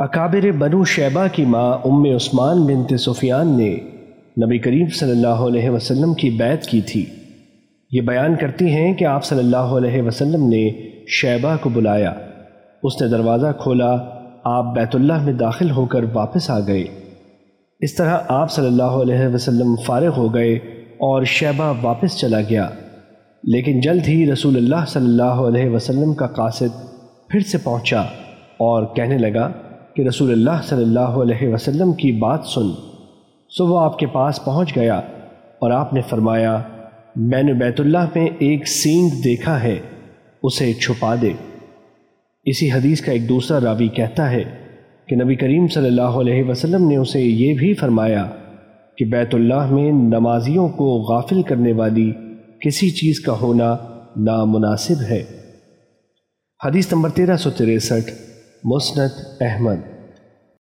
اکابر بنو شیبہ کی ماں ام عثمان بنت سفیان نے نبی کریم صلی اللہ علیہ وسلم کی بیعت کی تھی۔ یہ بیان کرتی ہیں کہ آپ صلی اللہ علیہ وسلم نے شیبہ کو بلایا۔ اس نے دروازہ کھولا، آپ بیت اللہ میں داخل ہو کر واپس آ گئے۔ اس طرح آپ صلی اللہ علیہ وسلم فارغ ہو گئے اور شیبہ واپس چلا گیا۔ لیکن جلد ہی رسول اللہ صلی اللہ علیہ وسلم کا قاصد پھر سے پہنچا اور کہنے لگا کہ رسول اللہ صلی اللہ علیہ وسلم کی بات سن۔ سو وہ آپ کے پاس پہنچ گیا اور آپ نے فرمایا، میں نے بیت اللہ میں ایک سینگ دیکھا ہے، اسے چھپا دے۔ اسی حدیث کا ایک دوسرا راوی کہتا ہے کہ نبی کریم صلی اللہ علیہ وسلم نے اسے یہ بھی فرمایا کہ بیت اللہ میں نمازیوں کو غافل کرنے والی کسی چیز کا ہونا نامناسب ہے۔ حدیث نمبر تیرہ سو تریسٹھ۔ مسند احمد